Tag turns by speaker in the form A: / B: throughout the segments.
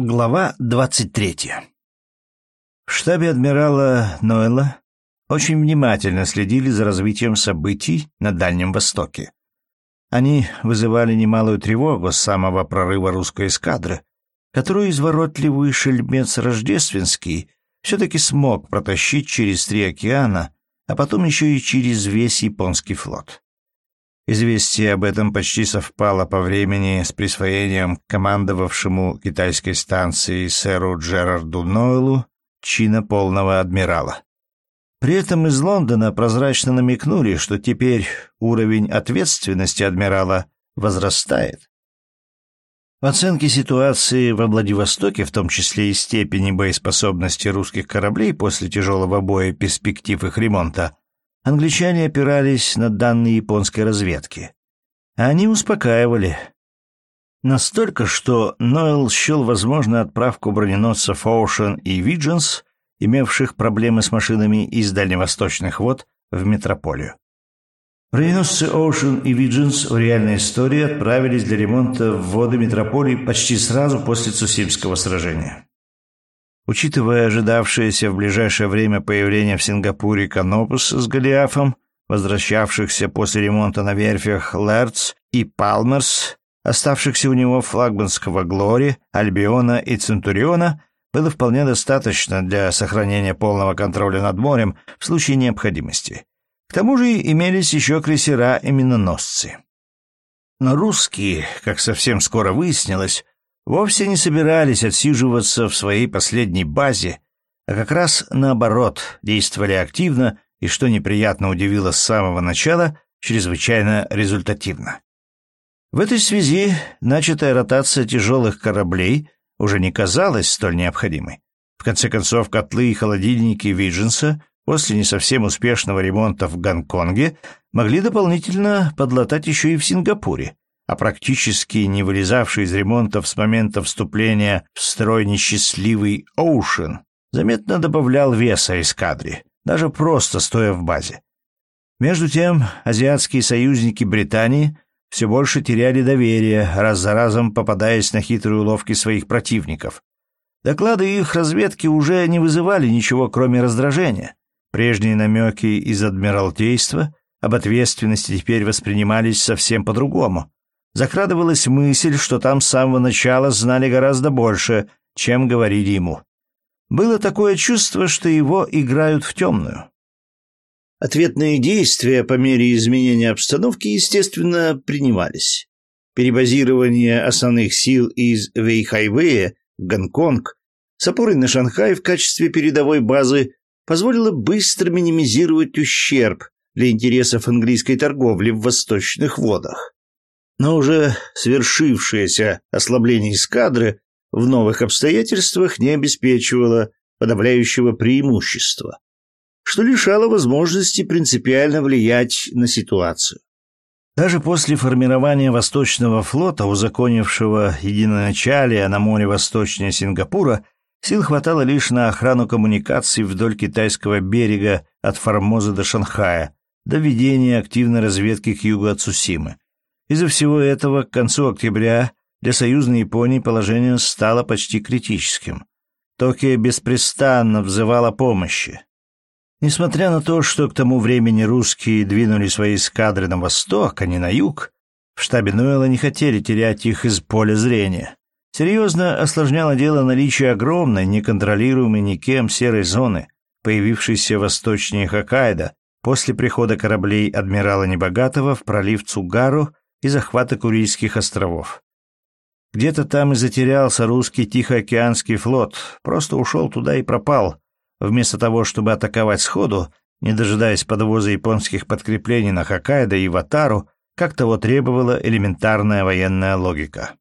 A: Глава 23. В штабе адмирала Ноэла очень внимательно следили за развитием событий на Дальнем Востоке. Они вызывали немалую тревогу с самого прорыва русской эскадры, которую изворотливый шельмец Рождественский все-таки смог протащить через три океана, а потом еще и через весь японский флот. Известие об этом почти совпало по времени с присвоением командовавшему китайской станцией сэру Джерарду Нойлу чина полного адмирала. При этом из Лондона прозрачно намекнули, что теперь уровень ответственности адмирала возрастает. В оценке ситуации во Владивостоке, в том числе и степени боеспособности русских кораблей после тяжелого боя перспектив их ремонта, англичане опирались на данные японской разведки. Они успокаивали. Настолько, что Нойл счел возможно отправку броненосцев Оушен и Видженс, имевших проблемы с машинами из дальневосточных вод, в метрополию. Броненосцы Оушен и Видженс в реальной истории отправились для ремонта в воды метрополии почти сразу после Цусимского сражения. Учитывая ожидавшееся в ближайшее время появление в Сингапуре Канопуса с Голиафом, возвращавшихся после ремонта на верфях Лерц и Палмерс, оставшихся у него флагманского Глори, Альбиона и Центуриона, было вполне достаточно для сохранения полного контроля над морем в случае необходимости. К тому же имелись еще крейсера и миноносцы. Но русские, как совсем скоро выяснилось, вовсе не собирались отсиживаться в своей последней базе, а как раз наоборот, действовали активно и, что неприятно удивило с самого начала, чрезвычайно результативно. В этой связи начатая ротация тяжелых кораблей уже не казалась столь необходимой. В конце концов, котлы и холодильники Видженса после не совсем успешного ремонта в Гонконге могли дополнительно подлатать еще и в Сингапуре, а практически не вылезавший из ремонтов с момента вступления в строй несчастливый Оушен заметно добавлял веса эскадре, даже просто стоя в базе. Между тем, азиатские союзники Британии все больше теряли доверие, раз за разом попадаясь на хитрые уловки своих противников. Доклады их разведки уже не вызывали ничего, кроме раздражения. Прежние намеки из Адмиралтейства об ответственности теперь воспринимались совсем по-другому закрадывалась мысль, что там с самого начала знали гораздо больше, чем говорили ему. Было такое чувство, что его играют в темную. Ответные действия по мере изменения обстановки, естественно, принимались. Перебазирование основных сил из Вейхайвея в Гонконг с опорой на Шанхай в качестве передовой базы позволило быстро минимизировать ущерб для интересов английской торговли в восточных водах но уже свершившееся ослабление эскадры в новых обстоятельствах не обеспечивало подавляющего преимущества, что лишало возможности принципиально влиять на ситуацию. Даже после формирования Восточного флота, узаконившего единоначалие на море восточнее Сингапура, сил хватало лишь на охрану коммуникаций вдоль китайского берега от Формоза до Шанхая, до ведения активной разведки к югу от Цусимы. Из-за всего этого к концу октября для союзной Японии положение стало почти критическим. Токио беспрестанно взывал о помощи. Несмотря на то, что к тому времени русские двинули свои эскадры на восток, а не на юг, в штабе Нуэла не хотели терять их из поля зрения. Серьезно осложняло дело наличие огромной, неконтролируемой никем серой зоны, появившейся восточнее Хоккайдо после прихода кораблей адмирала Небогатого в пролив Цугару и захвата Курильских островов. Где-то там и затерялся русский Тихоокеанский флот, просто ушел туда и пропал, вместо того, чтобы атаковать сходу, не дожидаясь подвоза японских подкреплений на Хоккайдо и Ватару, как того требовала элементарная военная логика.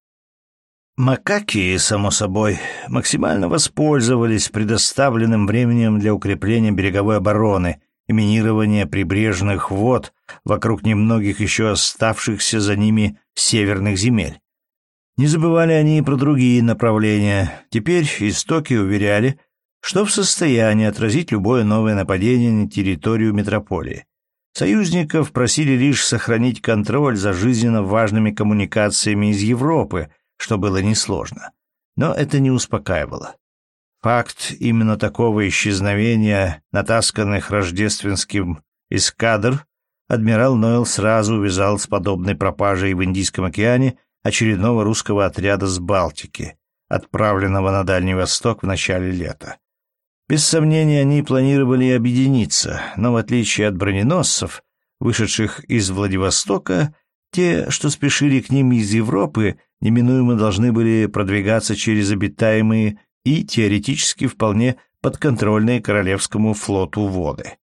A: Макаки, само собой, максимально воспользовались предоставленным временем для укрепления береговой обороны и минирования прибрежных вод вокруг немногих еще оставшихся за ними северных земель. Не забывали они и про другие направления. Теперь истоки уверяли, что в состоянии отразить любое новое нападение на территорию метрополии. Союзников просили лишь сохранить контроль за жизненно важными коммуникациями из Европы, что было несложно. Но это не успокаивало. Факт именно такого исчезновения натасканных рождественским эскадр адмирал Нойл сразу увязал с подобной пропажей в Индийском океане очередного русского отряда с Балтики, отправленного на Дальний Восток в начале лета. Без сомнения, они планировали объединиться, но в отличие от броненосцев, вышедших из Владивостока, те, что спешили к ним из Европы, неминуемо должны были продвигаться через обитаемые и теоретически вполне подконтрольные Королевскому флоту воды.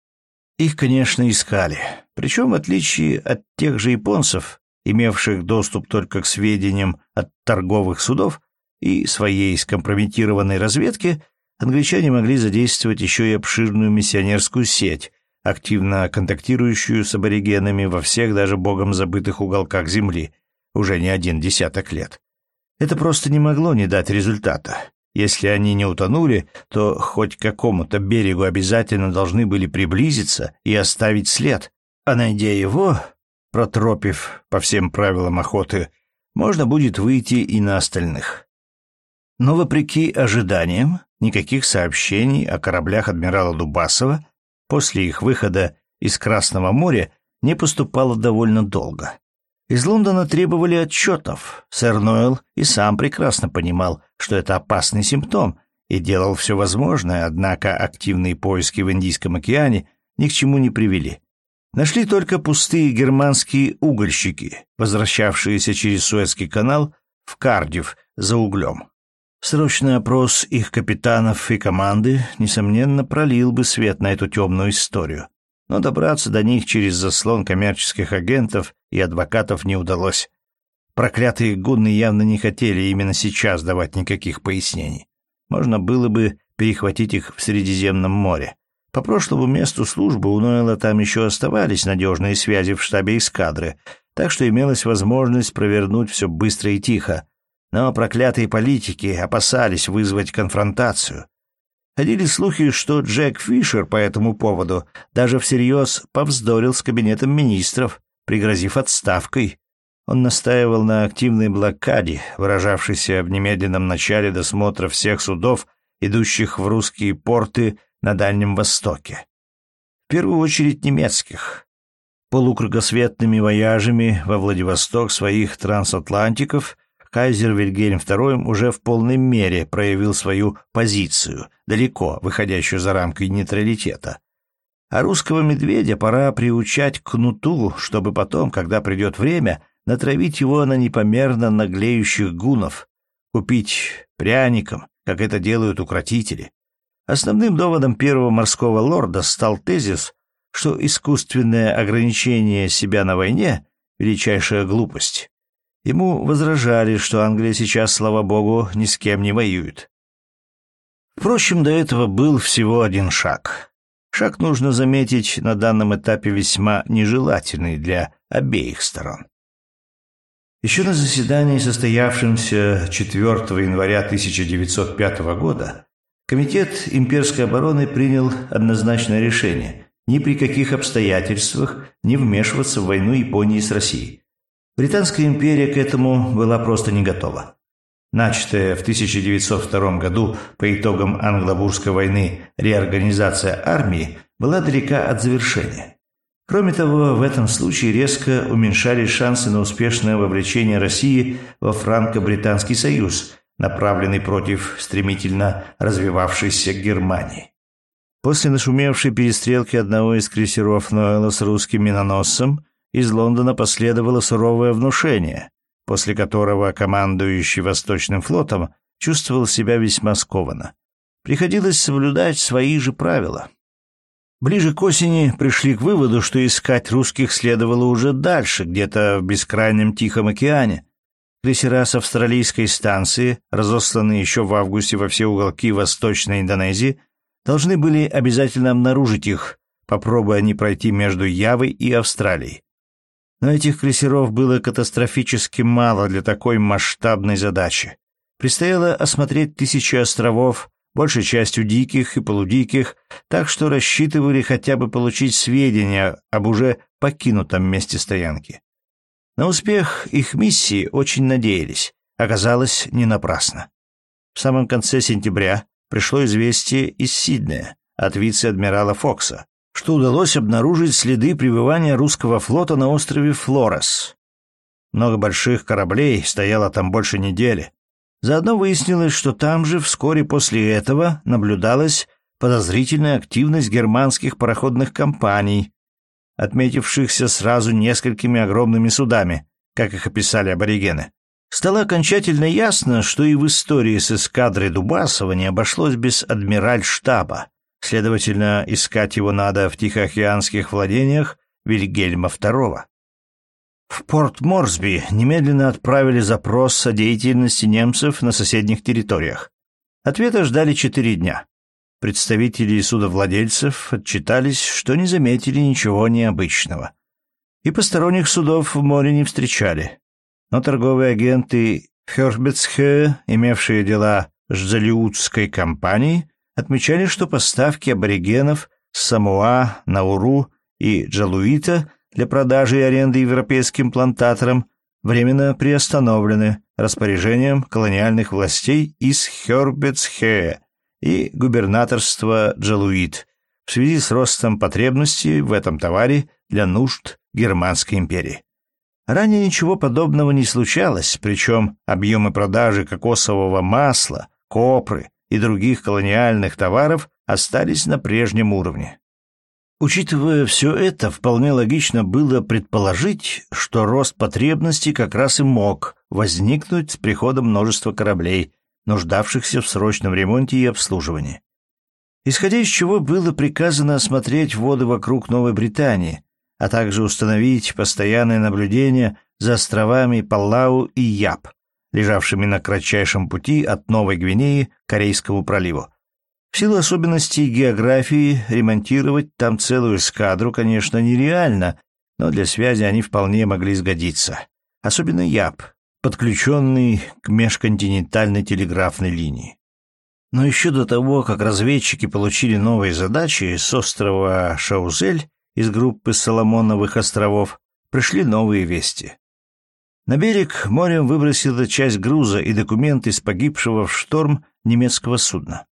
A: Их, конечно, искали, причем в отличие от тех же японцев, имевших доступ только к сведениям от торговых судов и своей скомпрометированной разведки, англичане могли задействовать еще и обширную миссионерскую сеть, активно контактирующую с аборигенами во всех даже богом забытых уголках Земли уже не один десяток лет. Это просто не могло не дать результата. Если они не утонули, то хоть к какому-то берегу обязательно должны были приблизиться и оставить след, а найдя его, протропив по всем правилам охоты, можно будет выйти и на остальных. Но вопреки ожиданиям, никаких сообщений о кораблях адмирала Дубасова после их выхода из Красного моря не поступало довольно долго. Из Лондона требовали отчетов. Сэр Нойл и сам прекрасно понимал, что это опасный симптом, и делал все возможное, однако активные поиски в Индийском океане ни к чему не привели. Нашли только пустые германские угольщики, возвращавшиеся через Суэцкий канал в Кардив за углем. Срочный опрос их капитанов и команды, несомненно, пролил бы свет на эту темную историю. Но добраться до них через заслон коммерческих агентов и адвокатов не удалось. Проклятые гунны явно не хотели именно сейчас давать никаких пояснений. Можно было бы перехватить их в Средиземном море. По прошлому месту службы у Нойла там еще оставались надежные связи в штабе эскадры, так что имелась возможность провернуть все быстро и тихо. Но проклятые политики опасались вызвать конфронтацию. Ходили слухи, что Джек Фишер по этому поводу даже всерьез повздорил с кабинетом министров, пригрозив отставкой. Он настаивал на активной блокаде, выражавшейся в немедленном начале досмотра всех судов, идущих в русские порты на Дальнем Востоке. В первую очередь немецких. Полукругосветными вояжами во Владивосток своих трансатлантиков кайзер Вильгельм II уже в полной мере проявил свою позицию, далеко выходящую за рамки нейтралитета. А русского медведя пора приучать к кнуту, чтобы потом, когда придет время, натравить его на непомерно наглеющих гунов, купить пряником, как это делают укротители. Основным доводом первого морского лорда стал тезис, что искусственное ограничение себя на войне — величайшая глупость. Ему возражали, что Англия сейчас, слава богу, ни с кем не воюет. Впрочем, до этого был всего один шаг. Шаг нужно заметить на данном этапе весьма нежелательный для обеих сторон. Еще на заседании, состоявшемся 4 января 1905 года, Комитет имперской обороны принял однозначное решение ни при каких обстоятельствах не вмешиваться в войну Японии с Россией. Британская империя к этому была просто не готова. Начатая в 1902 году по итогам Англо-Бурской войны реорганизация армии была далека от завершения. Кроме того, в этом случае резко уменьшались шансы на успешное вовлечение России во франко-британский союз – направленный против стремительно развивавшейся Германии. После нашумевшей перестрелки одного из крейсеров Нойла с русским миноносцем из Лондона последовало суровое внушение, после которого командующий Восточным флотом чувствовал себя весьма скованно. Приходилось соблюдать свои же правила. Ближе к осени пришли к выводу, что искать русских следовало уже дальше, где-то в бескрайнем Тихом океане, Крейсера с австралийской станции, разосланные еще в августе во все уголки Восточной Индонезии, должны были обязательно обнаружить их, попробуя они пройти между Явой и Австралией. Но этих крейсеров было катастрофически мало для такой масштабной задачи. Предстояло осмотреть тысячи островов, большей частью диких и полудиких, так что рассчитывали хотя бы получить сведения об уже покинутом месте стоянки. На успех их миссии очень надеялись. Оказалось, не напрасно. В самом конце сентября пришло известие из Сиднея от вице-адмирала Фокса, что удалось обнаружить следы пребывания русского флота на острове Флорес. Много больших кораблей стояло там больше недели. Заодно выяснилось, что там же вскоре после этого наблюдалась подозрительная активность германских пароходных компаний, отметившихся сразу несколькими огромными судами, как их описали аборигены. Стало окончательно ясно, что и в истории с эскадрой Дубасова не обошлось без адмиральштаба. Следовательно, искать его надо в тихоокеанских владениях Вильгельма II. В порт Морсби немедленно отправили запрос о деятельности немцев на соседних территориях. Ответа ждали четыре дня. Представители судовладельцев отчитались, что не заметили ничего необычного. И посторонних судов в море не встречали. Но торговые агенты Хербетсхе, имевшие дела с Джалиутской компанией, отмечали, что поставки аборигенов с Самуа, Науру и Джалуита для продажи и аренды европейским плантаторам временно приостановлены распоряжением колониальных властей из Хербетсхе и губернаторства Джалуит в связи с ростом потребностей в этом товаре для нужд Германской империи. Ранее ничего подобного не случалось, причем объемы продажи кокосового масла, копры, и других колониальных товаров остались на прежнем уровне. Учитывая все это, вполне логично было предположить, что рост потребностей как раз и мог возникнуть с приходом множества кораблей, нуждавшихся в срочном ремонте и обслуживании. Исходя из чего было приказано осмотреть воды вокруг Новой Британии, а также установить постоянное наблюдение за островами Паллау и Яб, лежавшими на кратчайшем пути от Новой Гвинеи к Корейскому проливу. В силу особенностей географии ремонтировать там целую эскадру, конечно, нереально, но для связи они вполне могли сгодиться. Особенно Яб, подключенный к межконтинентальной телеграфной линии. Но еще до того, как разведчики получили новые задачи с острова Шаузель из группы Соломоновых островов, пришли новые вести. На берег морем выбросила часть груза и документы из погибшего в шторм немецкого судна.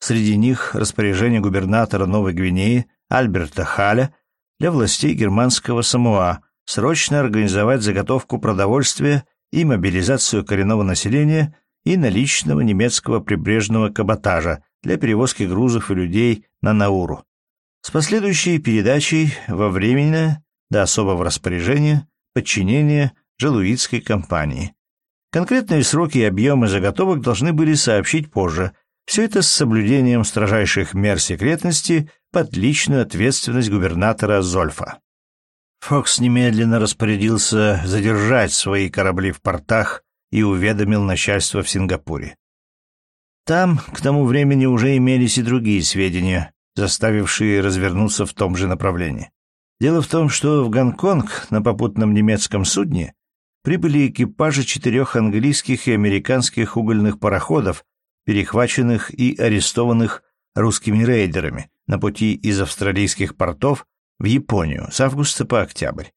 A: Среди них распоряжение губернатора Новой Гвинеи Альберта Халя для властей германского Самуа срочно организовать заготовку продовольствия и мобилизацию коренного населения и наличного немецкого прибрежного каботажа для перевозки грузов и людей на Науру. С последующей передачей во временное до особого распоряжения, подчинения Джалуитской компании. Конкретные сроки и объемы заготовок должны были сообщить позже. Все это с соблюдением строжайших мер секретности под личную ответственность губернатора Зольфа. Фокс немедленно распорядился задержать свои корабли в портах и уведомил начальство в Сингапуре. Там к тому времени уже имелись и другие сведения, заставившие развернуться в том же направлении. Дело в том, что в Гонконг на попутном немецком судне прибыли экипажи четырех английских и американских угольных пароходов, перехваченных и арестованных русскими рейдерами на пути из австралийских портов в Японию с августа по октябрь.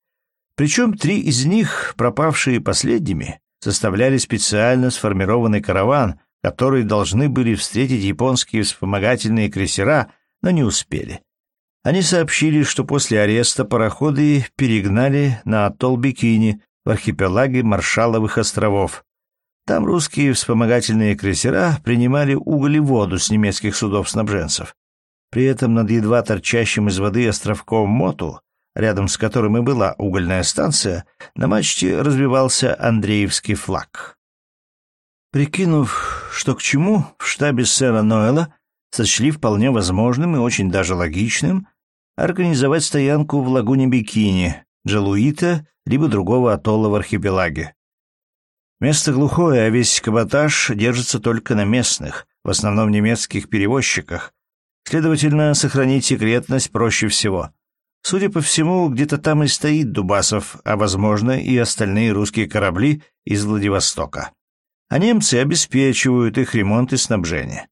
A: Причем три из них, пропавшие последними, составляли специально сформированный караван, который должны были встретить японские вспомогательные крейсера, но не успели. Они сообщили, что после ареста пароходы перегнали на атолл Бикини, архипелаге Маршаловых островов. Там русские вспомогательные крейсера принимали уголь и воду с немецких судов-снабженцев. При этом над едва торчащим из воды островком Моту, рядом с которым и была угольная станция, на мачте развивался Андреевский флаг. Прикинув, что к чему, в штабе сэра Ноэла сочли вполне возможным и очень даже логичным организовать стоянку в лагуне Бикини, Джалуита либо другого атолла в архипелаге. Место глухое, а весь каботаж держится только на местных, в основном немецких перевозчиках. Следовательно, сохранить секретность проще всего. Судя по всему, где-то там и стоит Дубасов, а, возможно, и остальные русские корабли из Владивостока. А немцы обеспечивают их ремонт и снабжение.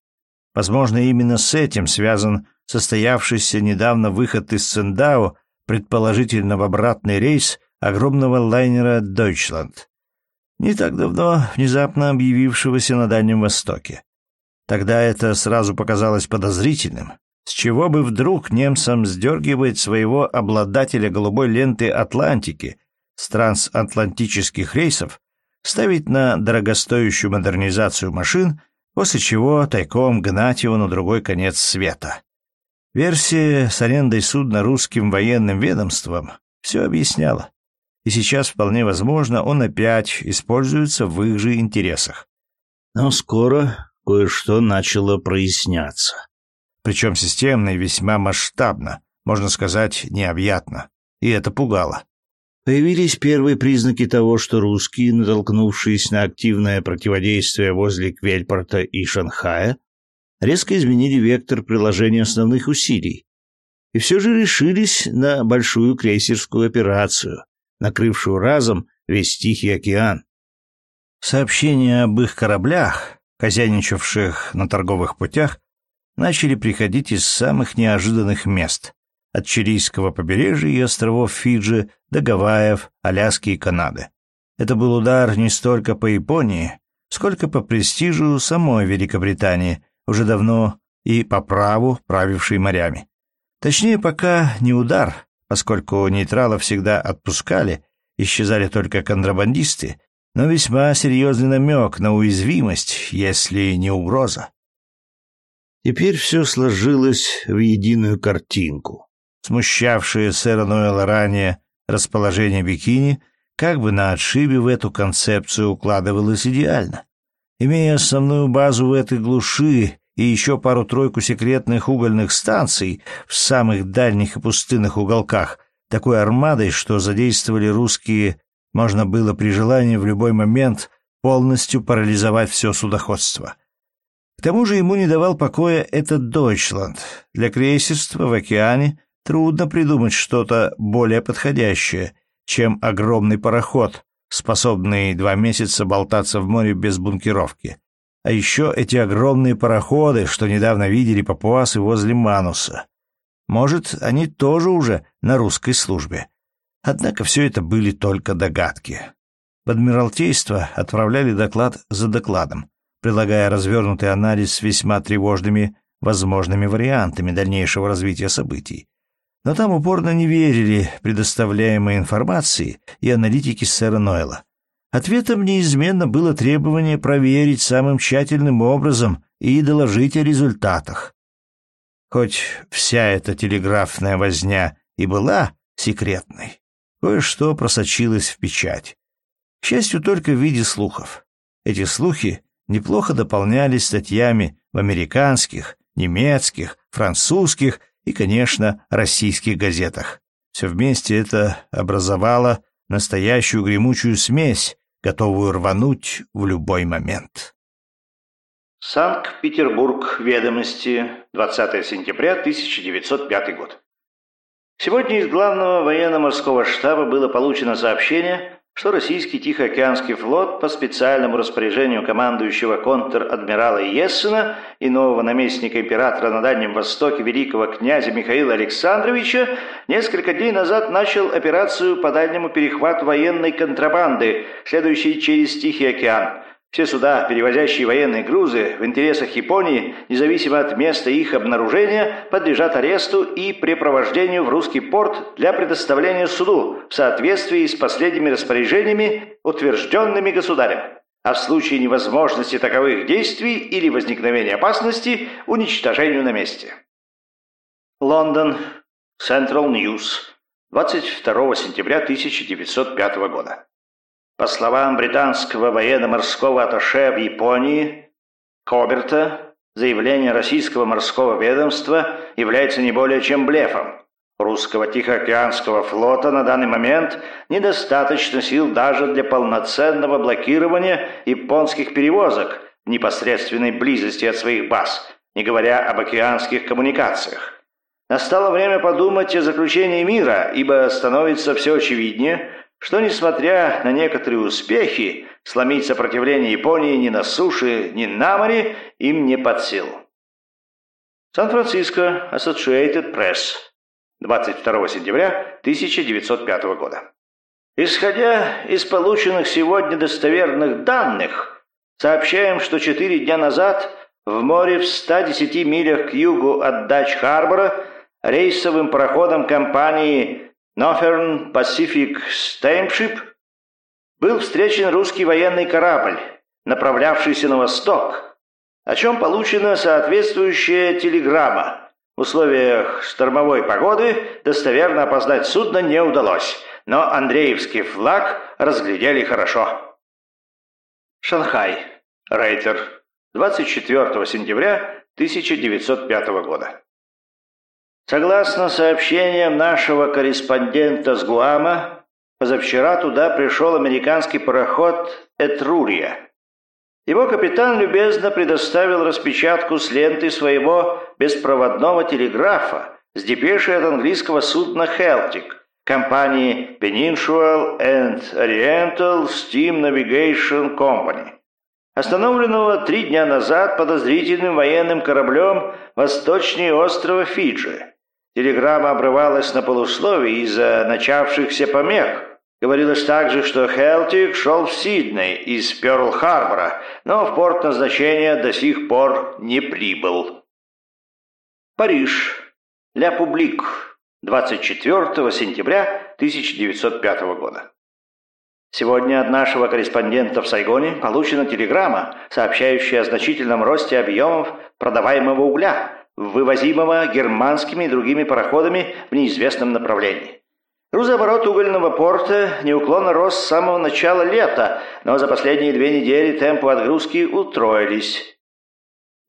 A: Возможно, именно с этим связан состоявшийся недавно выход из Циндао, предположительно в обратный рейс огромного лайнера «Дойчланд», не так давно внезапно объявившегося на Дальнем Востоке. Тогда это сразу показалось подозрительным. С чего бы вдруг немцам сдергивать своего обладателя голубой ленты Атлантики с трансатлантических рейсов, ставить на дорогостоящую модернизацию машин, после чего тайком гнать его на другой конец света? Версия с арендой судна русским военным ведомством все объясняла. И сейчас вполне возможно, он опять используется в их же интересах.
B: Но скоро кое-что начало проясняться.
A: Причем системно и весьма масштабно, можно сказать, необъятно. И это пугало.
B: Появились первые признаки того, что русские, натолкнувшись на активное противодействие возле Квельпорта и Шанхая, резко изменили вектор приложения основных усилий и все же решились на большую крейсерскую операцию, накрывшую разом весь Тихий океан. Сообщения об их кораблях, хозяйничавших на торговых путях, начали приходить из самых неожиданных мест, от чилийского побережья и островов Фиджи до Гавайев, Аляски и Канады. Это был удар не столько по Японии, сколько по престижу самой Великобритании, уже давно и по праву правившей морями. Точнее, пока не удар, поскольку нейтралов всегда отпускали, исчезали только контрабандисты, но весьма серьезный намек на уязвимость, если не угроза. Теперь все сложилось в единую картинку. Смущавшее сэра Ноэла ранее расположение бикини как бы на отшибе в эту концепцию укладывалось идеально. Имея основную базу в этой глуши и еще пару-тройку секретных угольных станций в самых дальних и пустынных уголках, такой армадой, что задействовали русские, можно было при желании в любой момент полностью парализовать все судоходство. К тому же ему не давал покоя этот Дойчланд. Для крейсерства в океане трудно придумать что-то более подходящее, чем огромный пароход, способный два месяца болтаться в море без бункеровки. А еще эти огромные пароходы, что недавно видели папуасы возле Мануса. Может, они тоже уже на русской службе. Однако все это были только догадки. В Адмиралтейство отправляли доклад за докладом, прилагая развернутый анализ с весьма тревожными возможными вариантами дальнейшего развития событий. Но там упорно не верили предоставляемой информации и аналитики сэра Нойла. Ответом неизменно было требование проверить самым тщательным образом и доложить о результатах. Хоть вся эта телеграфная возня и была секретной, кое-что просочилось в печать. К счастью, только в виде слухов. Эти слухи неплохо дополнялись статьями в американских, немецких, французских и, конечно, российских газетах. Все вместе это образовало настоящую гремучую смесь, готовую рвануть в любой момент.
C: Санкт-Петербург. Ведомости. 20 сентября 1905 год. Сегодня из главного военно-морского штаба было получено сообщение, что российский Тихоокеанский флот по специальному распоряжению командующего контр-адмирала Ессена и нового наместника императора на Дальнем Востоке великого князя Михаила Александровича несколько дней назад начал операцию по дальнему перехвату военной контрабанды, следующей через Тихий океан. Все суда, перевозящие военные грузы в интересах Японии, независимо от места их обнаружения, подлежат аресту и препровождению в русский порт для предоставления суду в соответствии с последними распоряжениями, утвержденными государем. А в случае невозможности таковых действий или возникновения опасности – уничтожению на месте. Лондон. Central News. 22 сентября 1905 года. По словам британского военно-морского атташе в Японии Хоберта, заявление российского морского ведомства является не более чем блефом. Русского Тихоокеанского флота на данный момент недостаточно сил даже для полноценного блокирования японских перевозок в непосредственной близости от своих баз, не говоря об океанских коммуникациях. Настало время подумать о заключении мира, ибо становится все очевиднее, что, несмотря на некоторые успехи, сломить сопротивление Японии ни на суше, ни на море им не под силу. Сан-Франциско, Associated Press, 22 сентября 1905 года. Исходя из полученных сегодня достоверных данных, сообщаем, что четыре дня назад В море в 110 милях к югу от Дач-Харбора рейсовым пароходом компании Northern Pacific Steamship был встречен русский военный корабль, направлявшийся на восток, о чем получена соответствующая телеграмма. В условиях штормовой погоды достоверно опознать судно не удалось, но Андреевский флаг разглядели хорошо. Шанхай. Рейтер. 24 сентября 1905 года. Согласно сообщениям нашего корреспондента с Гуама, позавчера туда пришел американский пароход «Этрурия». Его капитан любезно предоставил распечатку с ленты своего беспроводного телеграфа с депешей от английского судна «Хелтик» компании Peninsual and Oriental Steam Navigation Company, остановленного три дня назад подозрительным военным кораблем восточнее острова Фиджи. Телеграмма обрывалась на полусловии из-за начавшихся помех – Говорилось также, что Хелтик шел в Сидней из Пёрл-Харбора, но в порт назначения до сих пор не прибыл. Париж. Ля Публик. 24 сентября 1905 года. Сегодня от нашего корреспондента в Сайгоне получена телеграмма, сообщающая о значительном росте объемов продаваемого угля, вывозимого германскими и другими пароходами в неизвестном направлении. Грузооборот угольного порта неуклонно рос с самого начала лета, но за последние две недели темпы отгрузки утроились.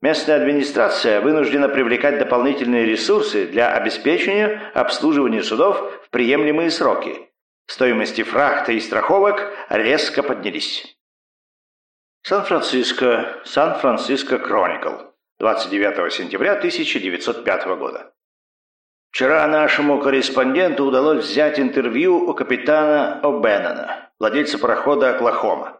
C: Местная администрация вынуждена привлекать дополнительные ресурсы для обеспечения обслуживания судов в приемлемые сроки. Стоимости фрахта и страховок резко поднялись. Сан-Франциско, Сан-Франциско Кроникл, 29 сентября 1905 года. Вчера нашему корреспонденту удалось взять интервью у капитана О'Беннона, владельца парохода «Оклахома».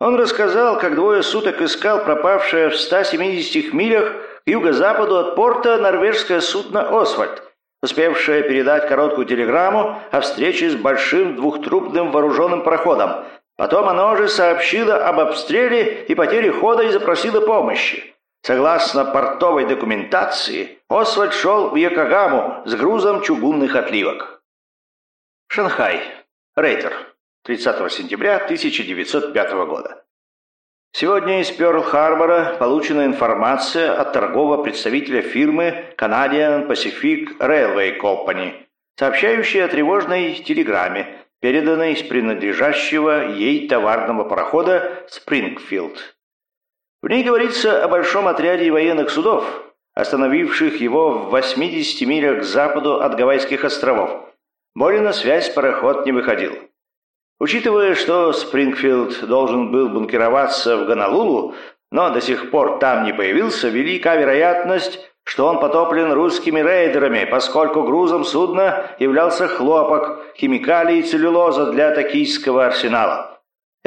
C: Он рассказал, как двое суток искал пропавшее в 170 милях к юго-западу от порта норвежское судно «Освальд», успевшее передать короткую телеграмму о встрече с большим двухтрубным вооруженным пароходом. Потом оно же сообщило об обстреле и потере хода и запросило помощи. Согласно портовой документации, Освальд шел в Якогаму с грузом чугунных отливок. Шанхай. Рейтер. 30 сентября 1905 года. Сегодня из Пёрл-Харбора получена информация от торгового представителя фирмы Canadian Pacific Railway Company, сообщающая о тревожной телеграмме, переданной с принадлежащего ей товарного парохода «Спрингфилд». В ней говорится о большом отряде военных судов, остановивших его в 80 милях к западу от Гавайских островов. Более на связь пароход не выходил. Учитывая, что Спрингфилд должен был бункероваться в Гонолулу, но до сих пор там не появился, велика вероятность, что он потоплен русскими рейдерами, поскольку грузом судна являлся хлопок, химикалии и целлюлоза для токийского арсенала.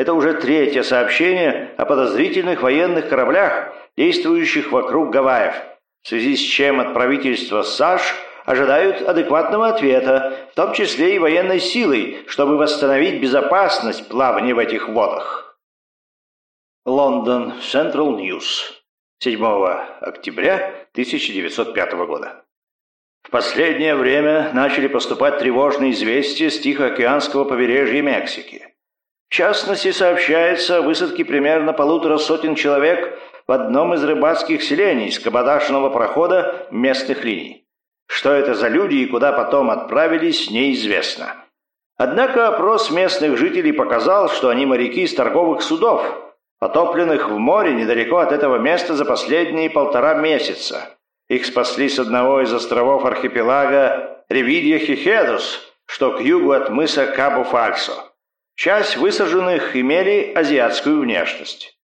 C: Это уже третье сообщение о подозрительных военных кораблях, действующих вокруг Гавайев, в связи с чем от правительства САШ ожидают адекватного ответа, в том числе и военной силой, чтобы восстановить безопасность плавания в этих водах. Лондон Central News. 7 октября 1905 года. В последнее время начали поступать тревожные известия с Тихоокеанского побережья Мексики. В частности, сообщается о высадке примерно полутора сотен человек в одном из рыбацких селений с кабадашного прохода местных линий. Что это за люди и куда потом отправились, неизвестно. Однако опрос местных жителей показал, что они моряки из торговых судов, потопленных в море недалеко от этого места за последние полтора месяца. Их спасли с одного из островов архипелага Ревидья Хихедус, что к югу от мыса Кабу-Фальсо. Часть высаженных имели азиатскую внешность.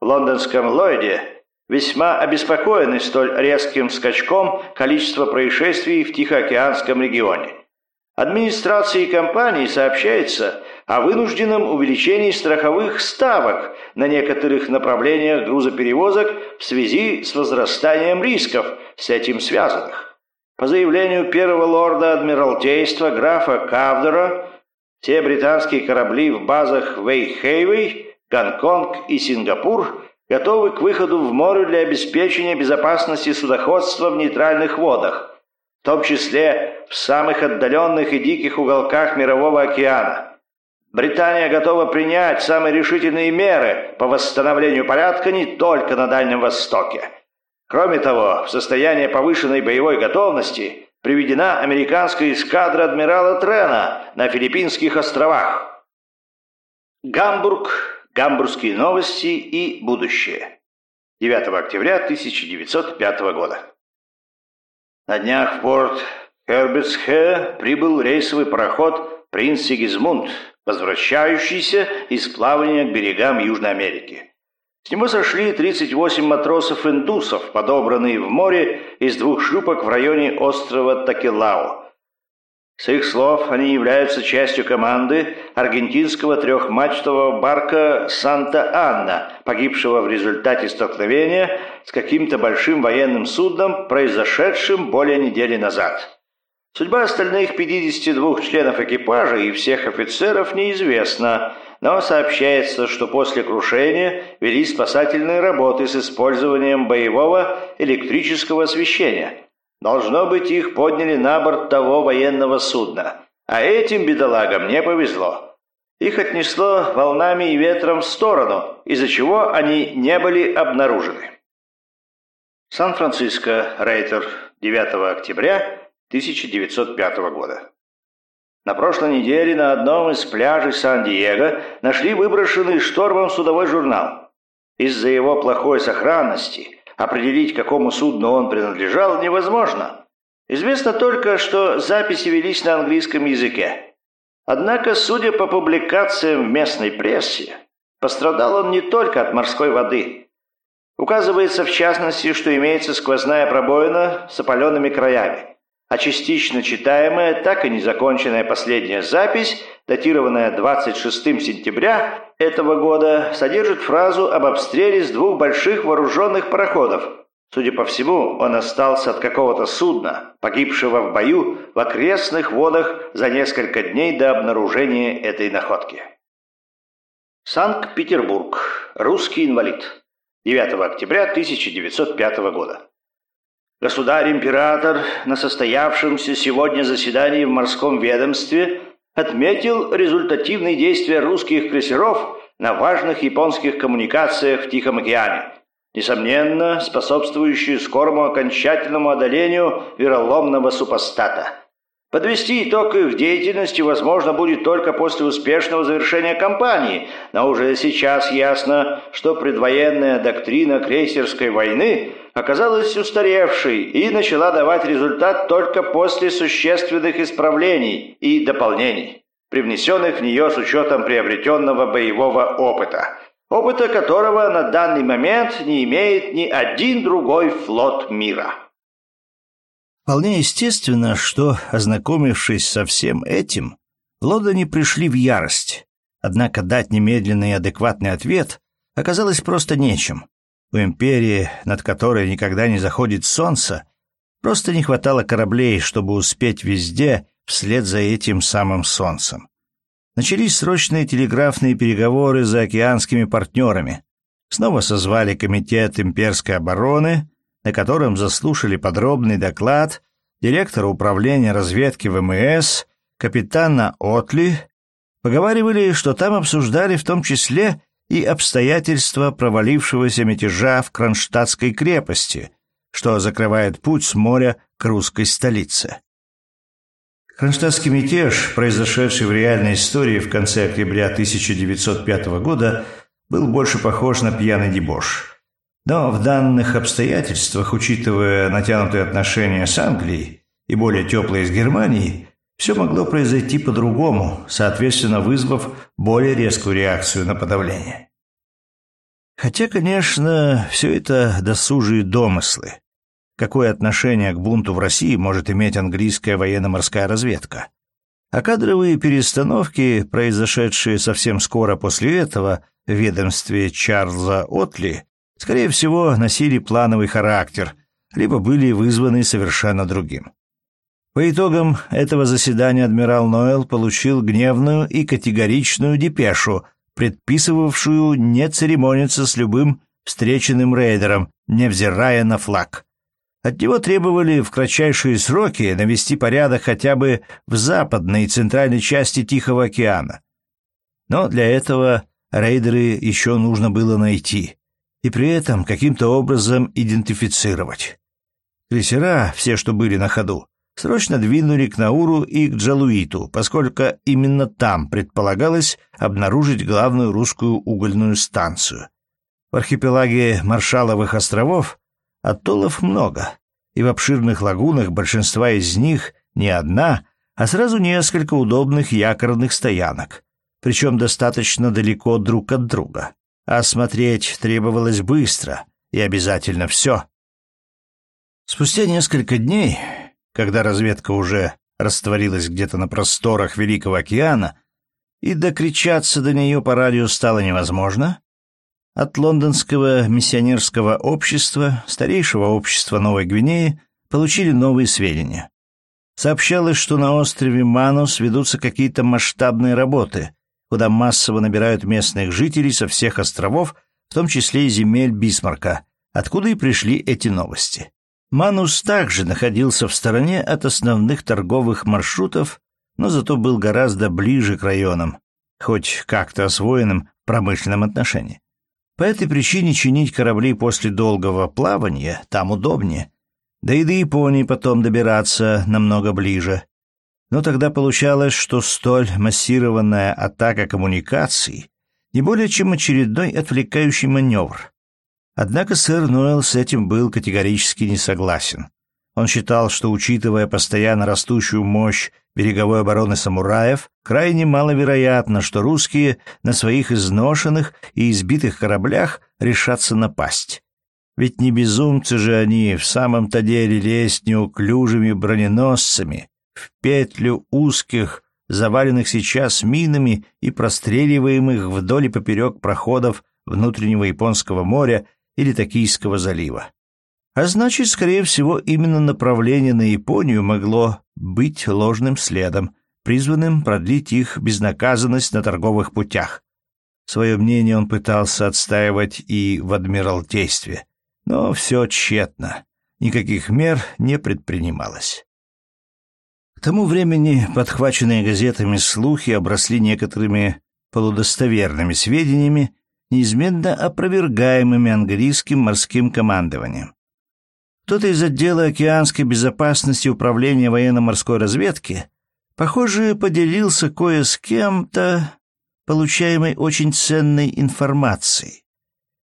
C: В лондонском Ллойде весьма обеспокоены столь резким скачком количества происшествий в Тихоокеанском регионе. Администрации компании сообщается о вынужденном увеличении страховых ставок на некоторых направлениях грузоперевозок в связи с возрастанием рисков, с этим связанных. По заявлению первого лорда Адмиралтейства графа Кавдера, все британские корабли в базах Вейхейвей, Гонконг и Сингапур готовы к выходу в море для обеспечения безопасности судоходства в нейтральных водах, в том числе в самых отдаленных и диких уголках Мирового океана. Британия готова принять самые решительные меры по восстановлению порядка не только на Дальнем Востоке. Кроме того, в состоянии повышенной боевой готовности приведена американская эскадра адмирала Трена на Филиппинских островах. Гамбург, Гамбургские новости и будущее. 9 октября 1905 года. На днях в порт Хербетсхе прибыл рейсовый пароход «Принц Сигизмунд», возвращающийся из плавания к берегам Южной Америки. С него сошли 38 матросов-индусов, подобранные в море из двух шлюпок в районе острова Такелау. С их слов, они являются частью команды аргентинского трехмачтового барка «Санта-Анна», погибшего в результате столкновения с каким-то большим военным судном, произошедшим более недели назад. Судьба остальных 52 членов экипажа и всех офицеров неизвестна, но сообщается, что после крушения вели спасательные работы с использованием боевого электрического освещения. Должно быть, их подняли на борт того военного судна. А этим бедолагам не повезло. Их отнесло волнами и ветром в сторону, из-за чего они не были обнаружены. Сан-Франциско, Рейтер, 9 октября 1905 года. На прошлой неделе на одном из пляжей Сан-Диего нашли выброшенный штормом судовой журнал. Из-за его плохой сохранности определить, какому судну он принадлежал, невозможно. Известно только, что записи велись на английском языке. Однако, судя по публикациям в местной прессе, пострадал он не только от морской воды. Указывается в частности, что имеется сквозная пробоина с опаленными краями а частично читаемая, так и незаконченная последняя запись, датированная 26 сентября этого года, содержит фразу об обстреле с двух больших вооруженных пароходов. Судя по всему, он остался от какого-то судна, погибшего в бою в окрестных водах за несколько дней до обнаружения этой находки. Санкт-Петербург. Русский инвалид. 9 октября 1905 года. Государь-император на состоявшемся сегодня заседании в морском ведомстве отметил результативные действия русских крейсеров на важных японских коммуникациях в Тихом океане, несомненно, способствующие скорому окончательному одолению вероломного супостата. Подвести итог их деятельности возможно будет только после успешного завершения кампании, но уже сейчас ясно, что предвоенная доктрина крейсерской войны оказалась устаревшей и начала давать результат только после существенных исправлений и дополнений, привнесенных в нее с учетом приобретенного боевого опыта, опыта которого на данный момент не имеет ни один другой флот мира.
A: Вполне естественно, что, ознакомившись со всем этим, в пришли в ярость. Однако дать немедленный и адекватный ответ оказалось просто нечем. У империи, над которой никогда не заходит солнце, просто не хватало кораблей, чтобы успеть везде вслед за этим самым солнцем. Начались срочные телеграфные переговоры за океанскими партнерами. Снова созвали комитет имперской обороны, на котором заслушали подробный доклад директора управления разведки ВМС, капитана Отли, поговаривали, что там обсуждали в том числе и обстоятельства провалившегося мятежа в Кронштадтской крепости, что закрывает путь с моря к русской столице. Кронштадтский мятеж, произошедший в реальной истории в конце октября 1905 года, был больше похож на пьяный дебош. Но в данных обстоятельствах, учитывая натянутые отношения с Англией и более теплые с Германией, все могло произойти по-другому, соответственно вызвав более резкую реакцию на подавление. Хотя, конечно, все это досужие домыслы. Какое отношение к бунту в России может иметь английская военно-морская разведка? А кадровые перестановки, произошедшие совсем скоро после этого в ведомстве Чарльза Отли, скорее всего, носили плановый характер, либо были вызваны совершенно другим. По итогам этого заседания адмирал Ноэл получил гневную и категоричную депешу, предписывавшую не церемониться с любым встреченным рейдером, невзирая на флаг. От него требовали в кратчайшие сроки навести порядок хотя бы в западной и центральной части Тихого океана. Но для этого рейдеры еще нужно было найти и при этом каким-то образом идентифицировать. Крейсера, все, что были на ходу, срочно двинули к Науру и к Джалуиту, поскольку именно там предполагалось обнаружить главную русскую угольную станцию. В архипелаге Маршаловых островов атоллов много, и в обширных лагунах большинства из них не одна, а сразу несколько удобных якорных стоянок, причем достаточно далеко друг от друга. А смотреть требовалось быстро и обязательно все. Спустя несколько дней, когда разведка уже растворилась где-то на просторах Великого океана, и докричаться до нее по радио стало невозможно, от лондонского миссионерского общества, старейшего общества Новой Гвинеи, получили новые сведения. Сообщалось, что на острове Манус ведутся какие-то масштабные работы, куда массово набирают местных жителей со всех островов, в том числе и земель Бисмарка, откуда и пришли эти новости. Манус также находился в стороне от основных торговых маршрутов, но зато был гораздо ближе к районам, хоть как-то освоенным в промышленном отношении. По этой причине чинить корабли после долгого плавания там удобнее. Да и до Японии потом добираться намного ближе. Но тогда получалось, что столь массированная атака коммуникаций не более чем очередной отвлекающий маневр. Однако сэр Нойл с этим был категорически не согласен. Он считал, что, учитывая постоянно растущую мощь береговой обороны самураев, крайне маловероятно, что русские на своих изношенных и избитых кораблях решатся напасть. Ведь не безумцы же они в самом-то деле лезть неуклюжими броненосцами в петлю узких, заваленных сейчас минами и простреливаемых вдоль и поперек проходов внутреннего Японского моря или Токийского залива. А значит, скорее всего, именно направление на Японию могло быть ложным следом, призванным продлить их безнаказанность на торговых путях. Свое мнение он пытался отстаивать и в Адмиралтействе, но все тщетно, никаких мер не предпринималось. Тому времени подхваченные газетами слухи обросли некоторыми полудостоверными сведениями, неизменно опровергаемыми английским морским командованием. Кто-то из отдела океанской безопасности Управления военно-морской разведки, похоже, поделился кое с кем-то получаемой очень ценной информацией.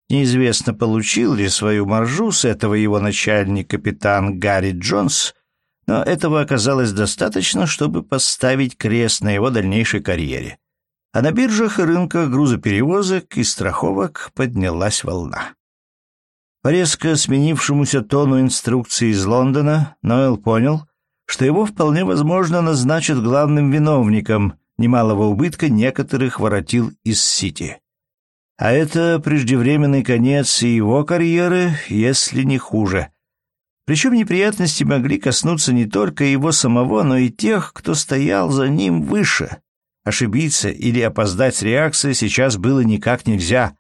A: Неизвестно, получил ли свою маржу с этого его начальник капитан Гарри Джонс, но этого оказалось достаточно, чтобы поставить крест на его дальнейшей карьере. А на биржах и рынках грузоперевозок и страховок поднялась волна. По резко сменившемуся тону инструкции из Лондона Ноэл понял, что его вполне возможно назначат главным виновником немалого убытка некоторых воротил из Сити. А это преждевременный конец и его карьеры, если не хуже. Причем неприятности могли коснуться не только его самого, но и тех, кто стоял за ним выше. Ошибиться или опоздать с реакцией сейчас было никак нельзя.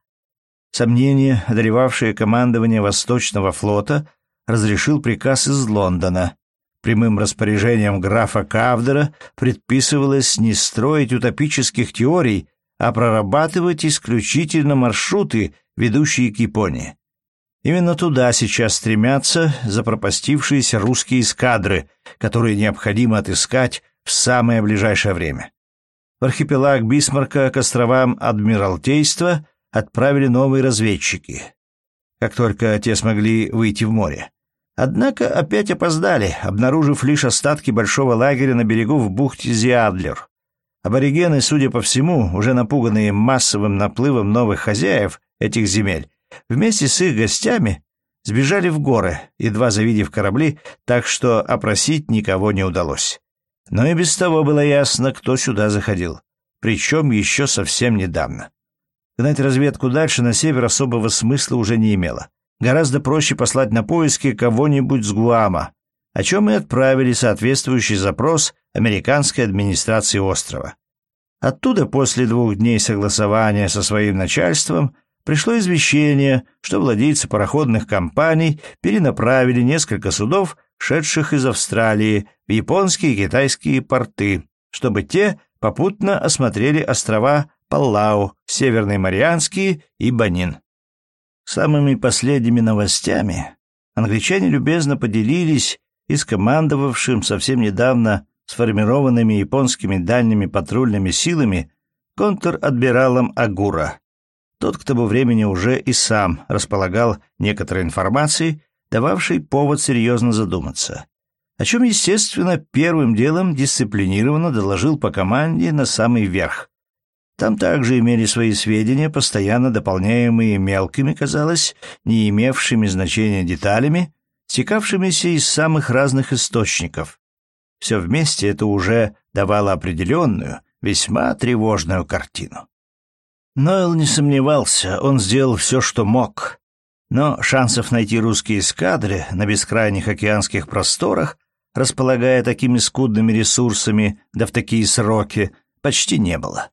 A: Сомнения, одолевавшие командование Восточного флота, разрешил приказ из Лондона. Прямым распоряжением графа Кавдера предписывалось не строить утопических теорий, а прорабатывать исключительно маршруты, ведущие к Японии. Именно туда сейчас стремятся запропастившиеся русские эскадры, которые необходимо отыскать в самое ближайшее время. В архипелаг Бисмарка к островам Адмиралтейства отправили новые разведчики, как только те смогли выйти в море. Однако опять опоздали, обнаружив лишь остатки большого лагеря на берегу в бухте Зиадлер. Аборигены, судя по всему, уже напуганные массовым наплывом новых хозяев этих земель, вместе с их гостями сбежали в горы, едва завидев корабли, так что опросить никого не удалось. Но и без того было ясно, кто сюда заходил, причем еще совсем недавно. Гнать разведку дальше на север особого смысла уже не имело. Гораздо проще послать на поиски кого-нибудь с Гуама, о чем и отправили соответствующий запрос американской администрации острова. Оттуда после двух дней согласования со своим начальством пришло извещение, что владельцы пароходных компаний перенаправили несколько судов, шедших из Австралии, в японские и китайские порты, чтобы те попутно осмотрели острова Паллау, Северные Марианские и Банин. Самыми последними новостями англичане любезно поделились и с командовавшим совсем недавно сформированными японскими дальними патрульными силами контр-адмиралом Агура. Тот к тому времени уже и сам располагал некоторой информацией, дававшей повод серьезно задуматься. О чем, естественно, первым делом дисциплинированно доложил по команде на самый верх. Там также имели свои сведения, постоянно дополняемые мелкими, казалось, не имевшими значения деталями, стекавшимися из самых разных источников. Все вместе это уже давало определенную, весьма тревожную картину. Нойл не сомневался, он сделал все, что мог. Но шансов найти русские эскадры на бескрайних океанских просторах, располагая такими скудными ресурсами, да в такие сроки, почти не было.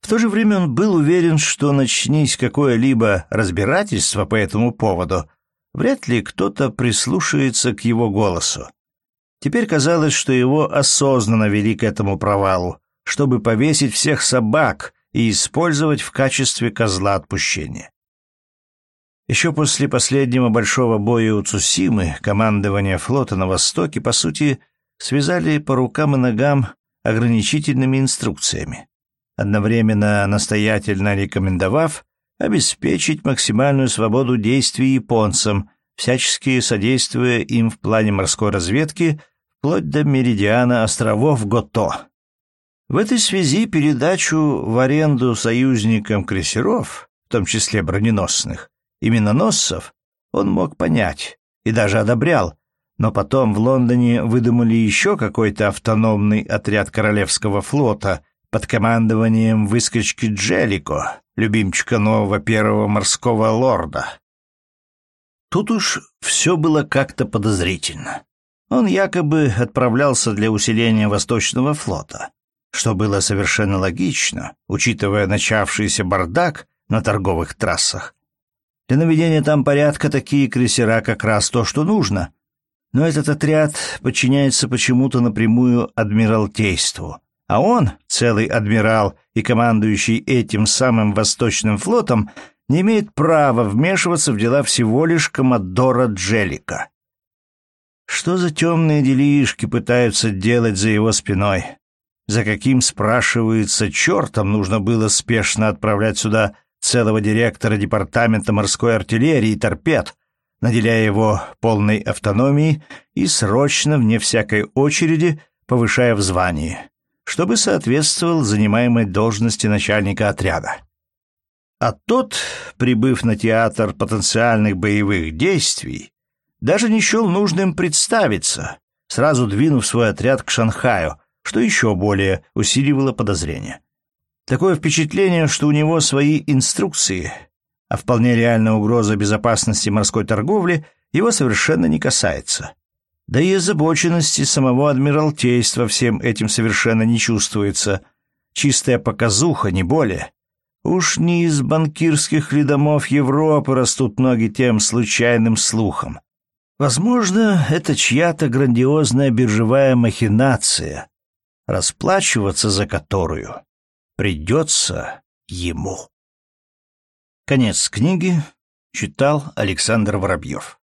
A: В то же время он был уверен, что начнись какое-либо разбирательство по этому поводу, вряд ли кто-то прислушается к его голосу. Теперь казалось, что его осознанно вели к этому провалу, чтобы повесить всех собак и использовать в качестве козла отпущения. Еще после последнего большого боя у Цусимы командование флота на Востоке, по сути, связали по рукам и ногам ограничительными инструкциями, одновременно настоятельно рекомендовав обеспечить максимальную свободу действий японцам, всячески содействуя им в плане морской разведки вплоть до меридиана островов Гото. В этой связи передачу в аренду союзникам крейсеров, в том числе броненосных, и миноносцев, он мог понять и даже одобрял, но потом в Лондоне выдумали еще какой-то автономный отряд Королевского флота под командованием выскочки Джеллико, любимчика нового первого морского лорда. Тут уж все было как-то подозрительно. Он якобы отправлялся для усиления Восточного флота, что было совершенно логично, учитывая начавшийся бардак на торговых трассах. Для наведения там порядка такие крейсера как раз то, что нужно. Но этот отряд подчиняется почему-то напрямую адмиралтейству, а он, целый адмирал и командующий этим самым Восточным флотом, не имеет права вмешиваться в дела всего лишь коммодора Джелика. Что за темные делишки пытаются делать за его спиной? За каким, спрашивается, чертом нужно было спешно отправлять сюда целого директора департамента морской артиллерии и торпед, наделяя его полной автономией и срочно, вне всякой очереди, повышая в звании, чтобы соответствовал занимаемой должности начальника отряда. А тот, прибыв на театр потенциальных боевых действий, даже не счел нужным представиться, сразу двинув свой отряд к Шанхаю, что еще более усиливало подозрения. Такое впечатление, что у него свои инструкции, а вполне реальная угроза безопасности морской торговли его совершенно не касается. Да и озабоченности самого Адмиралтейства всем этим совершенно не чувствуется. Чистая показуха, не более. Уж не из банкирских ли домов Европы растут ноги тем случайным слухом. Возможно, это чья-то грандиозная биржевая махинация, расплачиваться за которую придется ему. Конец книги читал Александр Воробьев.